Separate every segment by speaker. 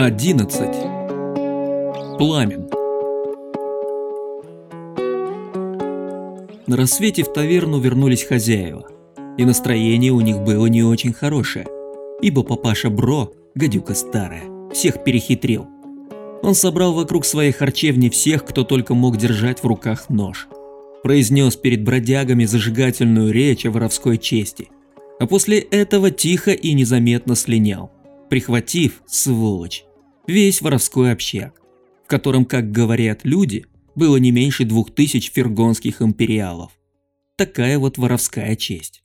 Speaker 1: 11. Пламен. На рассвете в таверну вернулись хозяева, и настроение у них было не очень хорошее, ибо папаша Бро, гадюка старая, всех перехитрил. Он собрал вокруг своей харчевни всех, кто только мог держать в руках нож. Произнес перед бродягами зажигательную речь о воровской чести, а после этого тихо и незаметно слинял, прихватив, сволочь, весь воровской общак, в котором, как говорят люди, было не меньше двух тысяч фергонских империалов. Такая вот воровская честь.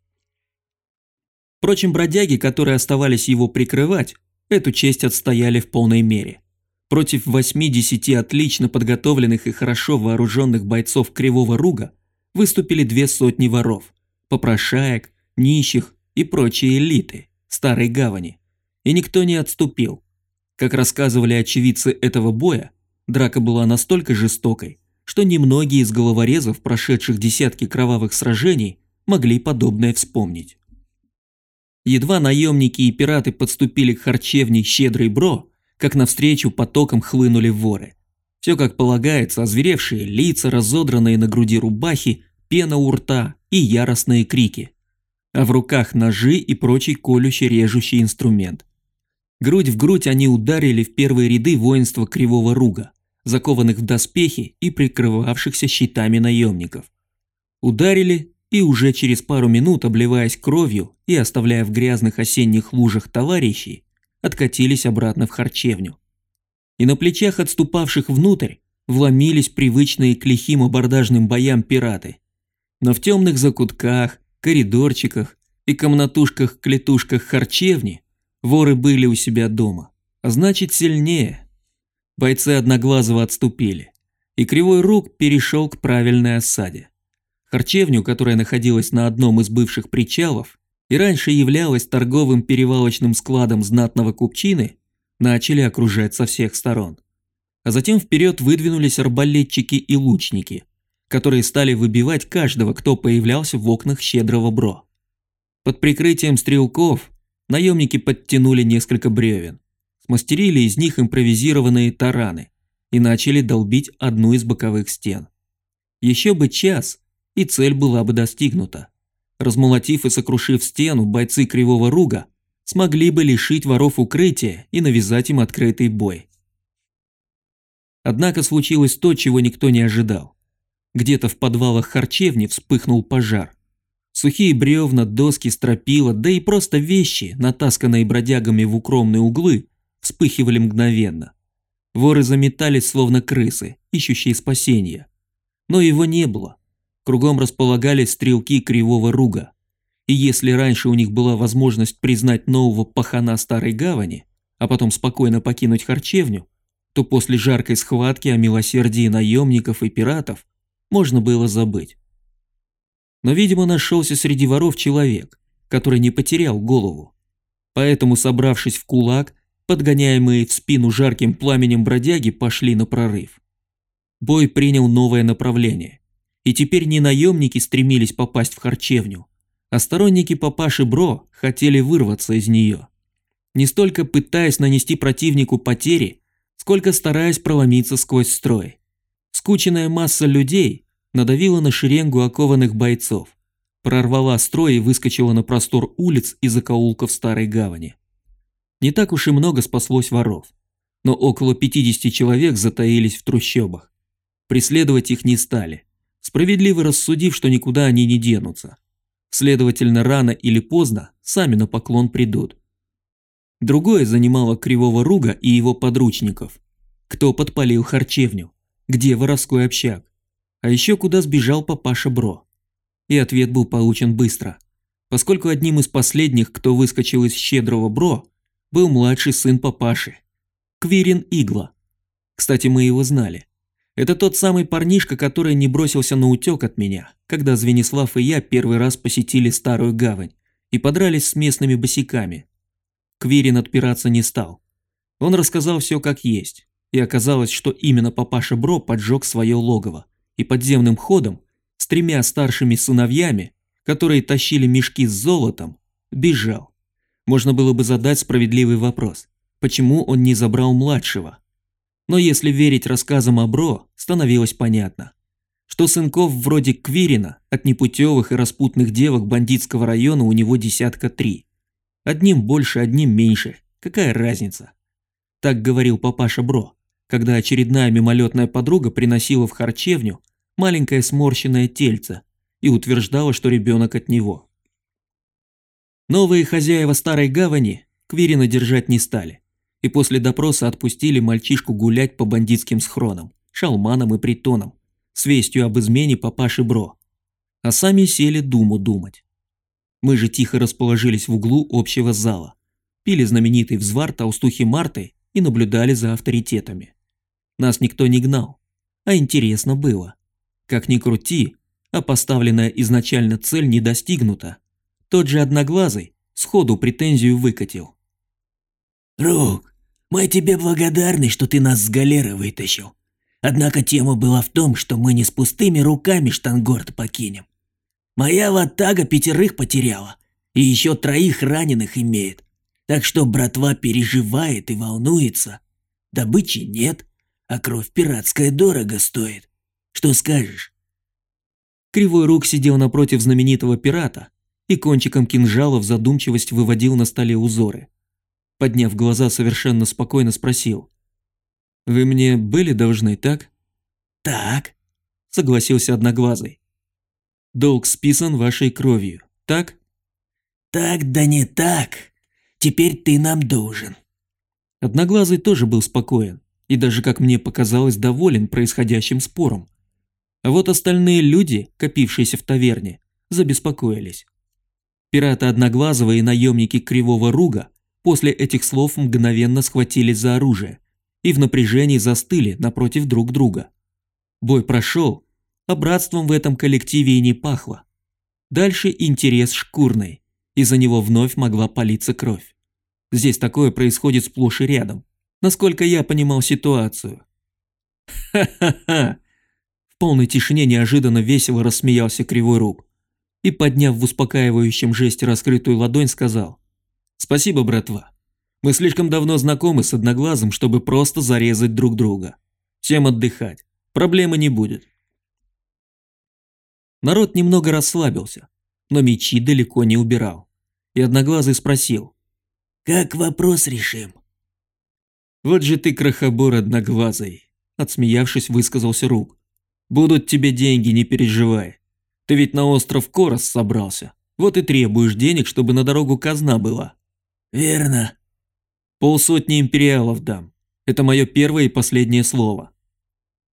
Speaker 1: Впрочем, бродяги, которые оставались его прикрывать, эту честь отстояли в полной мере. Против 8-10 отлично подготовленных и хорошо вооруженных бойцов Кривого Руга выступили две сотни воров, попрошаек, нищих и прочие элиты Старой Гавани. И никто не отступил, как рассказывали очевидцы этого боя, драка была настолько жестокой, что немногие из головорезов, прошедших десятки кровавых сражений, могли подобное вспомнить. Едва наемники и пираты подступили к харчевне «Щедрый Бро», как навстречу потоком хлынули воры. Все как полагается, озверевшие лица, разодранные на груди рубахи, пена у рта и яростные крики. А в руках ножи и прочий колющий режущий инструмент. Грудь в грудь они ударили в первые ряды воинства Кривого Руга, закованных в доспехи и прикрывавшихся щитами наемников. Ударили и уже через пару минут, обливаясь кровью и оставляя в грязных осенних лужах товарищей, откатились обратно в харчевню. И на плечах отступавших внутрь вломились привычные к лихим абордажным боям пираты. Но в темных закутках, коридорчиках и комнатушках-клетушках харчевни Воры были у себя дома, а значит сильнее. Бойцы Одноглазого отступили, и Кривой Рук перешел к правильной осаде. Харчевню, которая находилась на одном из бывших причалов и раньше являлась торговым перевалочным складом знатного купчины, начали окружать со всех сторон. А затем вперед выдвинулись арбалетчики и лучники, которые стали выбивать каждого, кто появлялся в окнах щедрого бро. Под прикрытием стрелков наемники подтянули несколько бревен, смастерили из них импровизированные тараны и начали долбить одну из боковых стен. Еще бы час, и цель была бы достигнута. Размолотив и сокрушив стену, бойцы Кривого Руга смогли бы лишить воров укрытия и навязать им открытый бой. Однако случилось то, чего никто не ожидал. Где-то в подвалах харчевни вспыхнул пожар. Сухие бревна, доски, стропила, да и просто вещи, натасканные бродягами в укромные углы, вспыхивали мгновенно. Воры заметались, словно крысы, ищущие спасения. Но его не было. Кругом располагались стрелки Кривого Руга. И если раньше у них была возможность признать нового пахана Старой Гавани, а потом спокойно покинуть харчевню, то после жаркой схватки о милосердии наемников и пиратов можно было забыть. Но, видимо, нашелся среди воров человек, который не потерял голову. Поэтому, собравшись в кулак, подгоняемые в спину жарким пламенем бродяги пошли на прорыв. Бой принял новое направление. И теперь не наемники стремились попасть в харчевню, а сторонники папаши Бро хотели вырваться из нее. Не столько пытаясь нанести противнику потери, сколько стараясь проломиться сквозь строй. Скученная масса людей надавила на шеренгу окованных бойцов, прорвала строй и выскочила на простор улиц и закоулков Старой Гавани. Не так уж и много спаслось воров, но около 50 человек затаились в трущобах. Преследовать их не стали, справедливо рассудив, что никуда они не денутся. Следовательно, рано или поздно сами на поклон придут. Другое занимало Кривого Руга и его подручников. Кто подпалил харчевню? Где воровской общак? А еще куда сбежал папаша Бро? И ответ был получен быстро, поскольку одним из последних, кто выскочил из щедрого Бро, был младший сын папаши, Квирин Игла. Кстати, мы его знали. Это тот самый парнишка, который не бросился на утек от меня, когда Звенислав и я первый раз посетили Старую Гавань и подрались с местными босиками. Квирин отпираться не стал. Он рассказал все как есть, и оказалось, что именно папаша Бро поджег свое логово и подземным ходом с тремя старшими сыновьями, которые тащили мешки с золотом, бежал. Можно было бы задать справедливый вопрос. почему он не забрал младшего. Но если верить рассказам о становилось понятно, что сынков вроде Квирина от непутевых и распутных девок бандитского района у него десятка три. Одним больше, одним меньше, какая разница? Так говорил папаша Бро, когда очередная мимолетная подруга приносила в харчевню маленькое сморщенное тельце и утверждала, что ребенок от него. Новые хозяева старой гавани Квирина держать не стали, и после допроса отпустили мальчишку гулять по бандитским схронам, шалманам и притонам, с вестью об измене папаши Бро. А сами сели думу думать. Мы же тихо расположились в углу общего зала, пили знаменитый взвар толстухи Марты и наблюдали за авторитетами. Нас никто не гнал, а интересно было. Как ни крути, а поставленная изначально цель не достигнута. Тот же Одноглазый сходу претензию выкатил.
Speaker 2: «Рук, мы тебе благодарны, что ты нас с галеры вытащил. Однако тема была в том, что мы не с пустыми руками Штангорд покинем. Моя ватага пятерых потеряла, и еще троих раненых имеет. Так что братва переживает и волнуется. Добычи нет, а кровь пиратская дорого стоит. Что скажешь?»
Speaker 1: Кривой рук сидел напротив знаменитого пирата и кончиком кинжала в задумчивость выводил на столе узоры. Подняв глаза, совершенно спокойно спросил. «Вы мне были должны, так?»
Speaker 2: «Так», —
Speaker 1: согласился Одноглазый. «Долг списан вашей кровью, так?»
Speaker 2: «Так да не так. Теперь ты нам должен».
Speaker 1: Одноглазый тоже был спокоен и даже, как мне показалось, доволен происходящим спором. А вот остальные люди, копившиеся в таверне, забеспокоились. Пираты Одноглазого и наемники Кривого Руга после этих слов мгновенно схватились за оружие и в напряжении застыли напротив друг друга. Бой прошел, а братством в этом коллективе и не пахло. Дальше интерес шкурный, и за него вновь могла палиться кровь. Здесь такое происходит сплошь и рядом, насколько я понимал ситуацию. «Ха-ха-ха!» В полной тишине неожиданно весело рассмеялся Кривой Рук и, подняв в успокаивающем жесте раскрытую ладонь, сказал «Спасибо, братва. Мы слишком давно знакомы с Одноглазым, чтобы просто зарезать друг друга. Всем отдыхать. Проблемы не будет». Народ немного расслабился, но мечи далеко не убирал. И Одноглазый спросил.
Speaker 2: «Как вопрос решим?»
Speaker 1: «Вот же ты крохобор Одноглазый», – отсмеявшись, высказался Рук. «Будут тебе деньги, не переживай. Ты ведь на остров Корос собрался. Вот и требуешь денег, чтобы на дорогу казна была».
Speaker 2: «Верно».
Speaker 1: «Полсотни империалов дам. Это мое первое и последнее слово».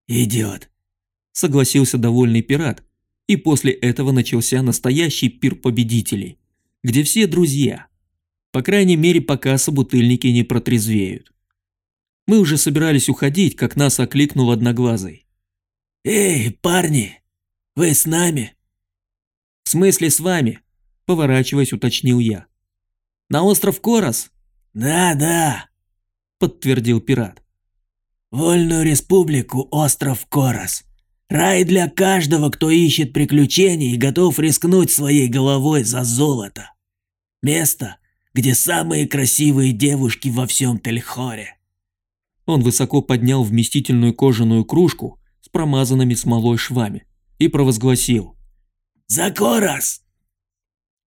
Speaker 2: «Идет», –
Speaker 1: согласился довольный пират. И после этого начался настоящий пир победителей, где все друзья. По крайней мере, пока собутыльники не протрезвеют. Мы уже собирались уходить, как нас окликнул Одноглазый.
Speaker 2: «Эй, парни, вы с нами?»
Speaker 1: «В смысле с вами?» – поворачиваясь, уточнил я. «На остров Корос?»
Speaker 2: «Да, да», –
Speaker 1: подтвердил пират.
Speaker 2: «Вольную республику остров Корос. Рай для каждого, кто ищет приключений и готов рискнуть своей головой за золото. Место, где самые красивые девушки во всем Тельхоре».
Speaker 1: Он высоко поднял вместительную кожаную кружку с промазанными смолой швами и провозгласил.
Speaker 2: «Закорас!»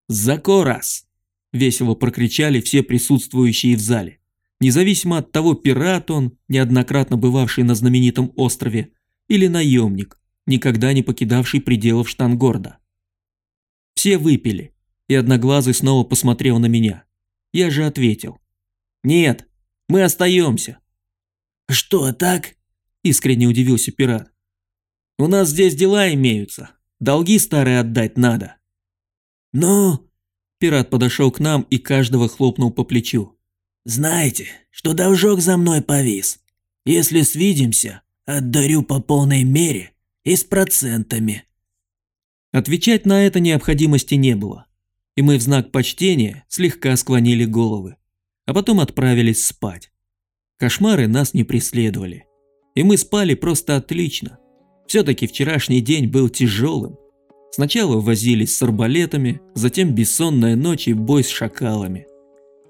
Speaker 1: «Закорас!» – весело прокричали все присутствующие в зале. Независимо от того, пират он, неоднократно бывавший на знаменитом острове, или наемник, никогда не покидавший пределов Штангорда. Все выпили, и Одноглазый снова посмотрел на меня. Я же ответил. «Нет, мы остаемся».
Speaker 2: «Что так?»
Speaker 1: – искренне удивился пират. «У нас здесь дела имеются. Долги старые отдать надо».
Speaker 2: «Ну?»
Speaker 1: Пират подошел к нам и каждого хлопнул по плечу.
Speaker 2: «Знаете, что должок за мной повис. Если свидимся, отдарю по полной мере и с процентами».
Speaker 1: Отвечать на это необходимости не было, и мы в знак почтения слегка склонили головы, а потом отправились спать. Кошмары нас не преследовали, и мы спали просто отлично. Все-таки вчерашний день был тяжелым. Сначала возились с арбалетами, затем бессонная ночь и бой с шакалами.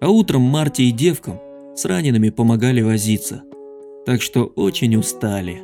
Speaker 1: А утром Марте и девкам с ранеными помогали возиться, так что очень устали.